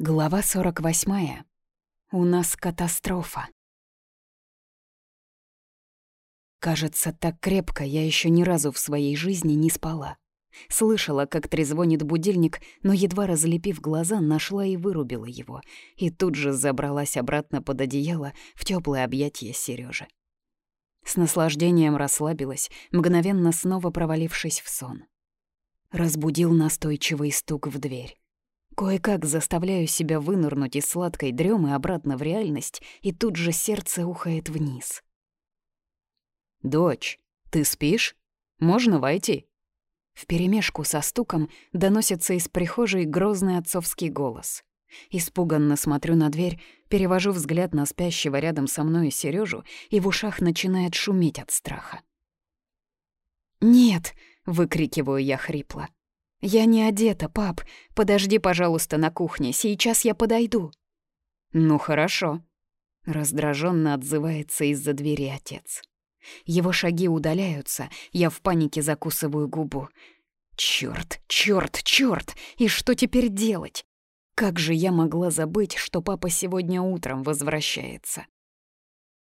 Глава 48. У нас катастрофа. Кажется, так крепко я еще ни разу в своей жизни не спала. Слышала, как трезвонит будильник, но едва разлепив глаза, нашла и вырубила его, и тут же забралась обратно под одеяло в теплое объятие Сережи. С наслаждением расслабилась, мгновенно снова провалившись в сон. Разбудил настойчивый стук в дверь. Кое-как заставляю себя вынырнуть из сладкой дремы обратно в реальность, и тут же сердце ухает вниз. «Дочь, ты спишь? Можно войти?» Вперемешку со стуком доносится из прихожей грозный отцовский голос. Испуганно смотрю на дверь, перевожу взгляд на спящего рядом со мной Сережу, и в ушах начинает шуметь от страха. «Нет!» — выкрикиваю я хрипло. «Я не одета, пап. Подожди, пожалуйста, на кухне. Сейчас я подойду». «Ну, хорошо», — раздраженно отзывается из-за двери отец. Его шаги удаляются, я в панике закусываю губу. Чёрт, чёрт, чёрт! И что теперь делать? Как же я могла забыть, что папа сегодня утром возвращается?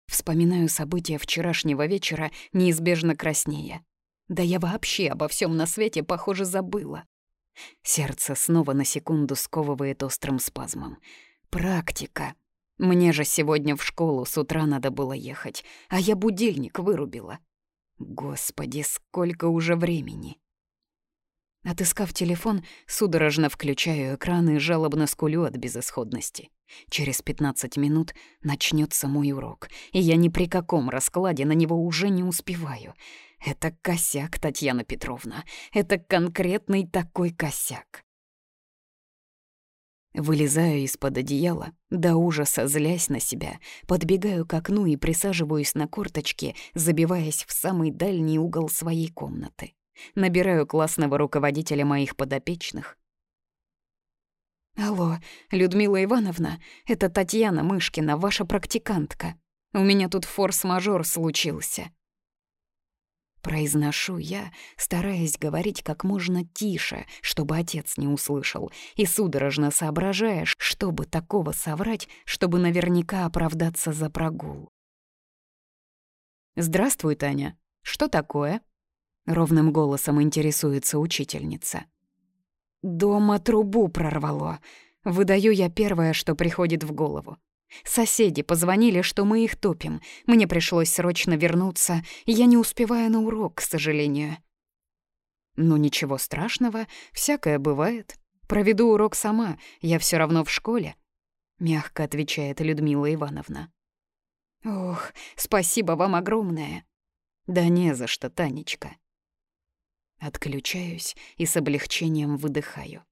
Вспоминаю события вчерашнего вечера, неизбежно краснея. Да я вообще обо всем на свете, похоже, забыла. Сердце снова на секунду сковывает острым спазмом. Практика. Мне же сегодня в школу с утра надо было ехать, а я будильник вырубила. Господи, сколько уже времени. Отыскав телефон, судорожно включаю экран и жалобно скулю от безысходности. Через 15 минут начнется мой урок, и я ни при каком раскладе на него уже не успеваю — это косяк, Татьяна Петровна. Это конкретный такой косяк. Вылезаю из-под одеяла, до ужаса злясь на себя, подбегаю к окну и присаживаюсь на корточки, забиваясь в самый дальний угол своей комнаты. Набираю классного руководителя моих подопечных. «Алло, Людмила Ивановна, это Татьяна Мышкина, ваша практикантка. У меня тут форс-мажор случился». Произношу я, стараясь говорить как можно тише, чтобы отец не услышал, и судорожно соображая, чтобы такого соврать, чтобы наверняка оправдаться за прогул. «Здравствуй, Таня. Что такое?» — ровным голосом интересуется учительница. «Дома трубу прорвало. Выдаю я первое, что приходит в голову. Соседи позвонили, что мы их топим. Мне пришлось срочно вернуться, я не успеваю на урок, к сожалению. Ну ничего страшного, всякое бывает. Проведу урок сама, я все равно в школе, мягко отвечает Людмила Ивановна. Ох, спасибо вам огромное. Да не за что, Танечка. Отключаюсь и с облегчением выдыхаю.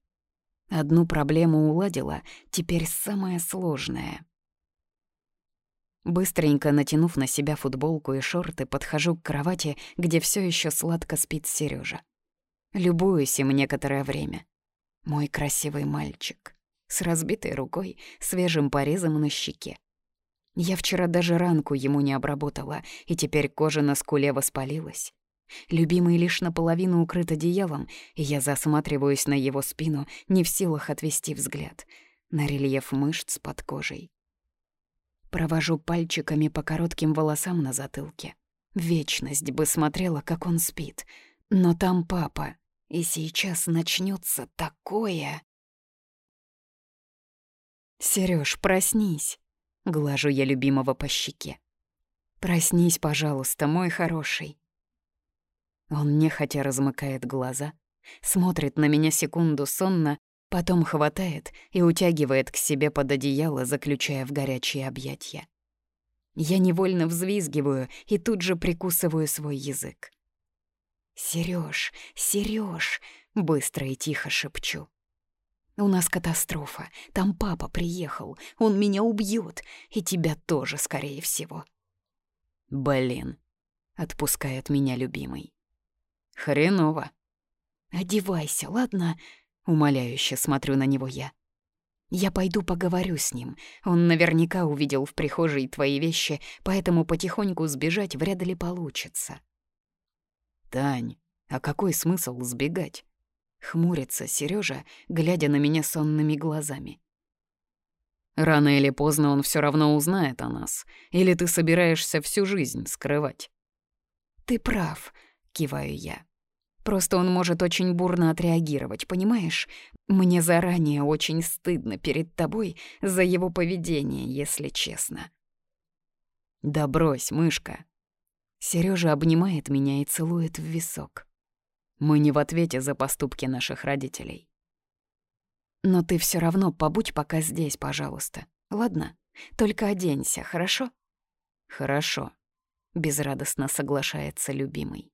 Одну проблему уладила, теперь самое сложное — Быстренько натянув на себя футболку и шорты, подхожу к кровати, где все еще сладко спит Сережа. Любуюсь им некоторое время. Мой красивый мальчик. С разбитой рукой, свежим порезом на щеке. Я вчера даже ранку ему не обработала, и теперь кожа на скуле воспалилась. Любимый лишь наполовину укрыт одеялом, и я засматриваюсь на его спину, не в силах отвести взгляд, на рельеф мышц под кожей. Провожу пальчиками по коротким волосам на затылке. Вечность бы смотрела, как он спит. Но там папа. И сейчас начнется такое... Сереж, проснись!» — глажу я любимого по щеке. «Проснись, пожалуйста, мой хороший». Он нехотя размыкает глаза, смотрит на меня секунду сонно, Потом хватает и утягивает к себе под одеяло, заключая в горячие объятия. Я невольно взвизгиваю и тут же прикусываю свой язык. «Серёж, Серёж!» — быстро и тихо шепчу. «У нас катастрофа. Там папа приехал. Он меня убьет. И тебя тоже, скорее всего». «Блин!» — отпускает меня любимый. «Хреново». «Одевайся, ладно?» Умоляюще смотрю на него я. Я пойду поговорю с ним. Он наверняка увидел в прихожей твои вещи, поэтому потихоньку сбежать вряд ли получится. Тань, а какой смысл сбегать? Хмурится Сережа, глядя на меня сонными глазами. Рано или поздно он все равно узнает о нас. Или ты собираешься всю жизнь скрывать?» «Ты прав», — киваю я. «Просто он может очень бурно отреагировать, понимаешь? Мне заранее очень стыдно перед тобой за его поведение, если честно». «Да брось, мышка». Сережа обнимает меня и целует в висок. Мы не в ответе за поступки наших родителей. Но ты все равно побудь пока здесь, пожалуйста. Ладно? Только оденься, хорошо? Хорошо. Безрадостно соглашается любимый.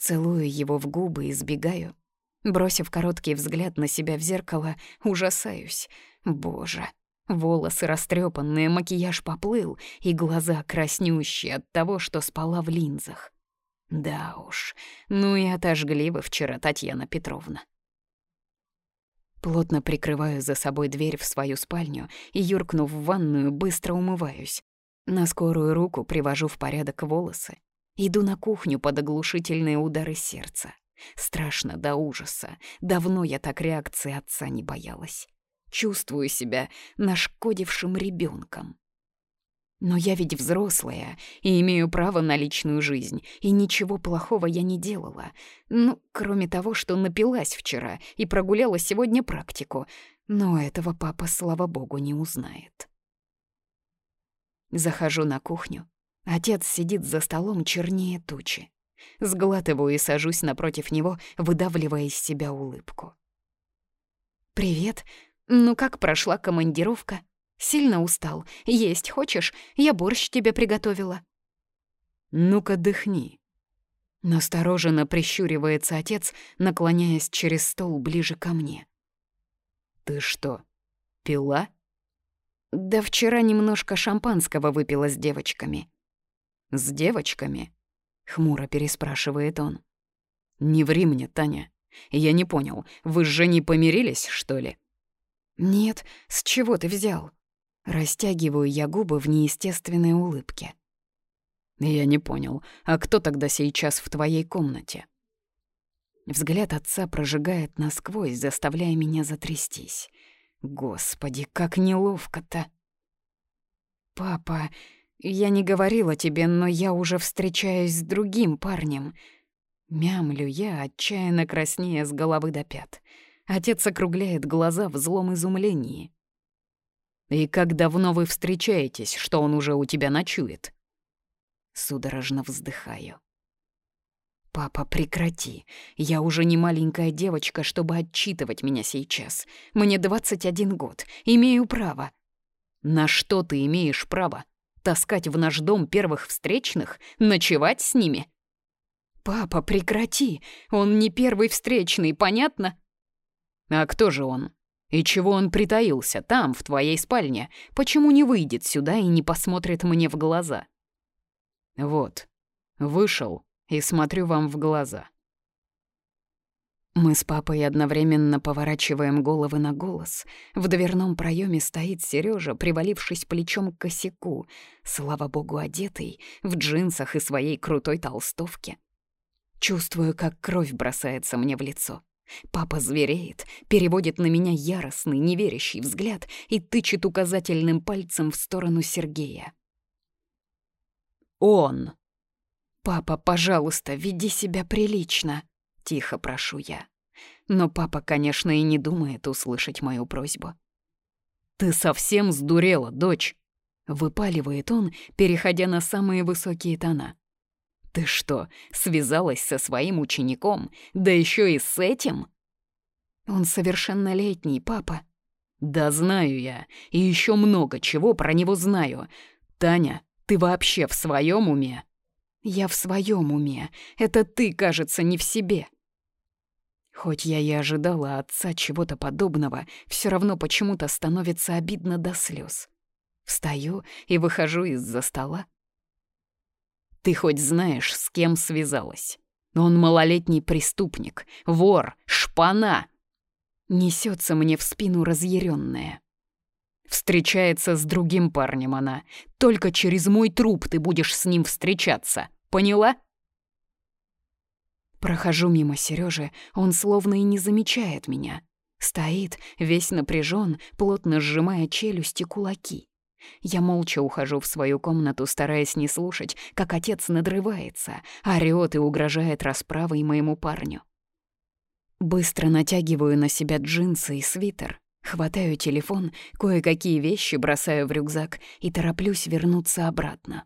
Целую его в губы и сбегаю. Бросив короткий взгляд на себя в зеркало, ужасаюсь. Боже, волосы растрепанные, макияж поплыл, и глаза краснющие от того, что спала в линзах. Да уж, ну и отожгли вы вчера, Татьяна Петровна. Плотно прикрываю за собой дверь в свою спальню и, юркнув в ванную, быстро умываюсь. На скорую руку привожу в порядок волосы. Иду на кухню под оглушительные удары сердца. Страшно до ужаса. Давно я так реакции отца не боялась. Чувствую себя нашкодившим ребенком. Но я ведь взрослая и имею право на личную жизнь, и ничего плохого я не делала. Ну, кроме того, что напилась вчера и прогуляла сегодня практику. Но этого папа, слава богу, не узнает. Захожу на кухню. Отец сидит за столом чернее тучи. Сглатываю и сажусь напротив него, выдавливая из себя улыбку. «Привет. Ну как прошла командировка?» Сильно устал. Есть хочешь? Я борщ тебе приготовила». «Ну-ка, дыхни». Настороженно прищуривается отец, наклоняясь через стол ближе ко мне. «Ты что, пила?» «Да вчера немножко шампанского выпила с девочками». «С девочками?» — хмуро переспрашивает он. «Не ври мне, Таня. Я не понял, вы с Женей помирились, что ли?» «Нет, с чего ты взял?» Растягиваю я губы в неестественной улыбке. «Я не понял, а кто тогда сейчас в твоей комнате?» Взгляд отца прожигает насквозь, заставляя меня затрястись. Господи, как неловко-то. «Папа, я не говорила тебе, но я уже встречаюсь с другим парнем». Мямлю я, отчаянно краснея с головы до пят. Отец округляет глаза в злом изумлении. «И как давно вы встречаетесь, что он уже у тебя ночует?» Судорожно вздыхаю. «Папа, прекрати. Я уже не маленькая девочка, чтобы отчитывать меня сейчас. Мне 21 год. Имею право». «На что ты имеешь право? Таскать в наш дом первых встречных? Ночевать с ними?» «Папа, прекрати. Он не первый встречный, понятно?» «А кто же он?» И чего он притаился там, в твоей спальне? Почему не выйдет сюда и не посмотрит мне в глаза? Вот, вышел и смотрю вам в глаза. Мы с папой одновременно поворачиваем головы на голос. В дверном проеме стоит Сережа, привалившись плечом к косяку, слава богу, одетый, в джинсах и своей крутой толстовке. Чувствую, как кровь бросается мне в лицо. Папа звереет, переводит на меня яростный, неверящий взгляд и тычет указательным пальцем в сторону Сергея. «Он!» «Папа, пожалуйста, веди себя прилично», — тихо прошу я. Но папа, конечно, и не думает услышать мою просьбу. «Ты совсем сдурела, дочь!» — выпаливает он, переходя на самые высокие тона. Ты что, связалась со своим учеником? Да еще и с этим? Он совершеннолетний, папа. Да знаю я, и еще много чего про него знаю. Таня, ты вообще в своем уме? Я в своем уме. Это ты, кажется, не в себе. Хоть я и ожидала отца чего-то подобного, все равно почему-то становится обидно до слез. Встаю и выхожу из-за стола, ты хоть знаешь, с кем связалась? Он малолетний преступник, вор, шпана. Несется мне в спину разъяренная. Встречается с другим парнем она. Только через мой труп ты будешь с ним встречаться. Поняла? Прохожу мимо Сережи, он словно и не замечает меня. Стоит, весь напряжен, плотно сжимая челюсти кулаки. Я молча ухожу в свою комнату, стараясь не слушать, как отец надрывается, орёт и угрожает расправой моему парню. Быстро натягиваю на себя джинсы и свитер, хватаю телефон, кое-какие вещи бросаю в рюкзак и тороплюсь вернуться обратно.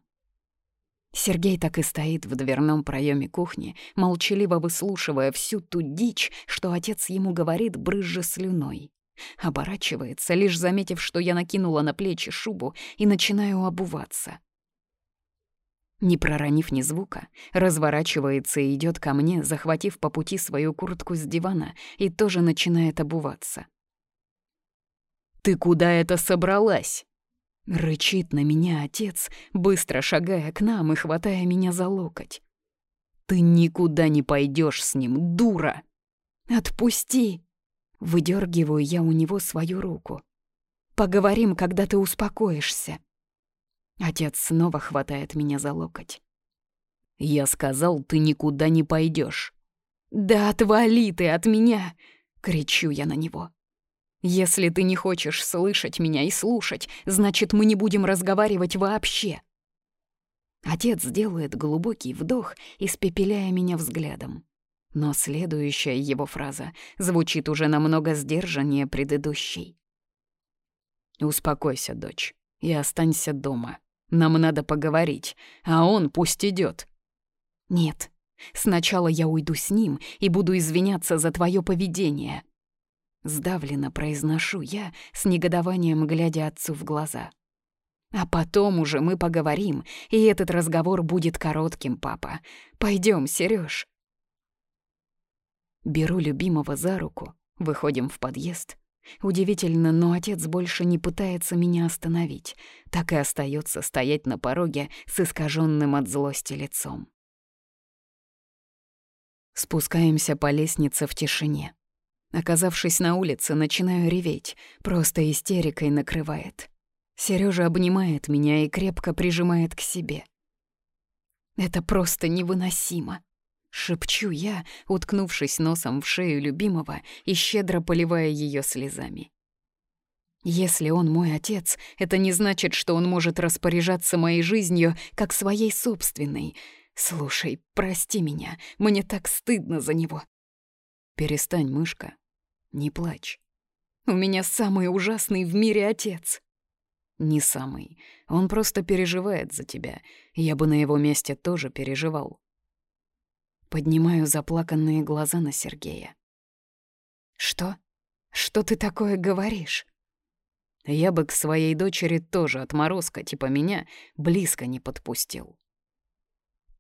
Сергей так и стоит в дверном проеме кухни, молчаливо выслушивая всю ту дичь, что отец ему говорит, брызжа слюной. Оборачивается, лишь заметив, что я накинула на плечи шубу и начинаю обуваться. Не проронив ни звука, разворачивается и идет ко мне, захватив по пути свою куртку с дивана, и тоже начинает обуваться. «Ты куда это собралась?» Рычит на меня отец, быстро шагая к нам и хватая меня за локоть. «Ты никуда не пойдешь с ним, дура!» «Отпусти!» Выдергиваю я у него свою руку. «Поговорим, когда ты успокоишься». Отец снова хватает меня за локоть. «Я сказал, ты никуда не пойдешь. «Да отвали ты от меня!» — кричу я на него. «Если ты не хочешь слышать меня и слушать, значит, мы не будем разговаривать вообще». Отец делает глубокий вдох, испепеляя меня взглядом. Но следующая его фраза звучит уже намного сдержаннее предыдущей. «Успокойся, дочь, и останься дома. Нам надо поговорить, а он пусть идет. «Нет, сначала я уйду с ним и буду извиняться за твое поведение». Сдавленно произношу я, с негодованием глядя отцу в глаза. «А потом уже мы поговорим, и этот разговор будет коротким, папа. Пойдем, Сереж. Беру любимого за руку, выходим в подъезд. Удивительно, но отец больше не пытается меня остановить, так и остается стоять на пороге с искаженным от злости лицом. Спускаемся по лестнице в тишине. Оказавшись на улице, начинаю реветь, просто истерикой накрывает. Сережа обнимает меня и крепко прижимает к себе. Это просто невыносимо. Шепчу я, уткнувшись носом в шею любимого и щедро поливая ее слезами. Если он мой отец, это не значит, что он может распоряжаться моей жизнью как своей собственной. Слушай, прости меня, мне так стыдно за него. Перестань, мышка, не плачь. У меня самый ужасный в мире отец. Не самый. Он просто переживает за тебя. Я бы на его месте тоже переживал. Поднимаю заплаканные глаза на Сергея. «Что? Что ты такое говоришь?» Я бы к своей дочери тоже отморозка, типа меня, близко не подпустил.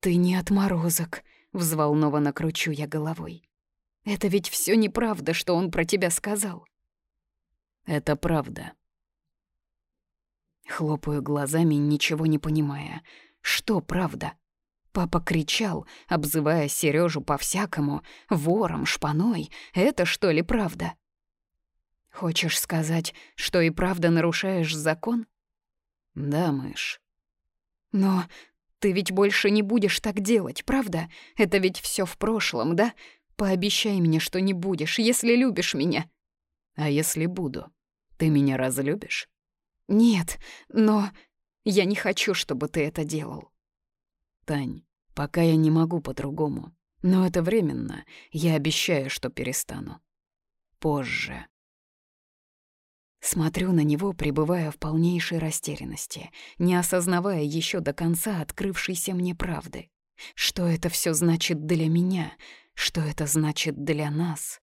«Ты не отморозок», — взволнованно кручу я головой. «Это ведь все неправда, что он про тебя сказал». «Это правда». Хлопаю глазами, ничего не понимая. «Что правда?» Папа кричал, обзывая Сережу по-всякому, вором, шпаной. Это что ли правда? Хочешь сказать, что и правда нарушаешь закон? Да, мышь. Но ты ведь больше не будешь так делать, правда? Это ведь все в прошлом, да? Пообещай мне, что не будешь, если любишь меня. А если буду? Ты меня разлюбишь? Нет, но я не хочу, чтобы ты это делал. Тань, пока я не могу по-другому. Но это временно. Я обещаю, что перестану. Позже. Смотрю на него, пребывая в полнейшей растерянности, не осознавая еще до конца открывшейся мне правды. Что это все значит для меня? Что это значит для нас?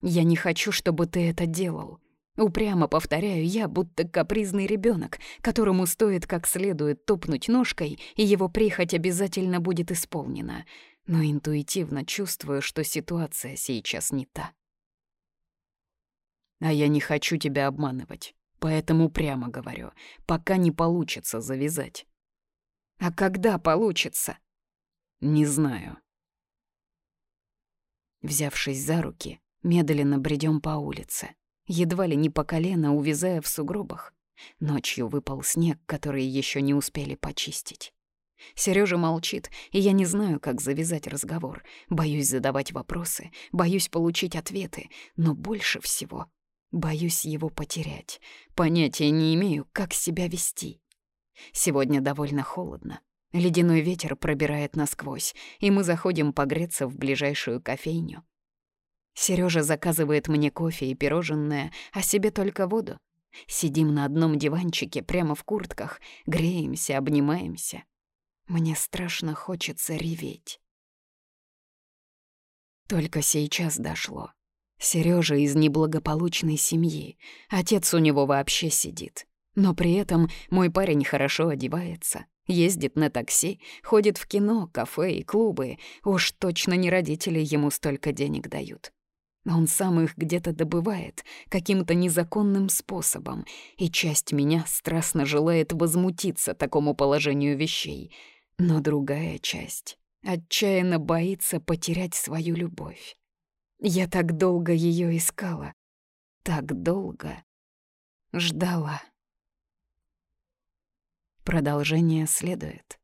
Я не хочу, чтобы ты это делал. Упрямо повторяю я, будто капризный ребенок, которому стоит как следует топнуть ножкой, и его прихоть обязательно будет исполнена. Но интуитивно чувствую, что ситуация сейчас не та. А я не хочу тебя обманывать, поэтому прямо говорю, пока не получится завязать. А когда получится? Не знаю. Взявшись за руки, медленно бредем по улице едва ли не по колено увязая в сугробах. Ночью выпал снег, который еще не успели почистить. Сережа молчит, и я не знаю, как завязать разговор. Боюсь задавать вопросы, боюсь получить ответы, но больше всего боюсь его потерять. Понятия не имею, как себя вести. Сегодня довольно холодно. Ледяной ветер пробирает насквозь, и мы заходим погреться в ближайшую кофейню. Сережа заказывает мне кофе и пирожное, а себе только воду. Сидим на одном диванчике прямо в куртках, греемся, обнимаемся. Мне страшно хочется реветь. Только сейчас дошло. Сережа из неблагополучной семьи. Отец у него вообще сидит. Но при этом мой парень хорошо одевается, ездит на такси, ходит в кино, кафе и клубы. Уж точно не родители ему столько денег дают. Он сам их где-то добывает, каким-то незаконным способом, и часть меня страстно желает возмутиться такому положению вещей — но другая часть отчаянно боится потерять свою любовь. Я так долго ее искала, так долго ждала. Продолжение следует.